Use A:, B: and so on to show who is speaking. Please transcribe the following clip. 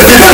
A: Yeah!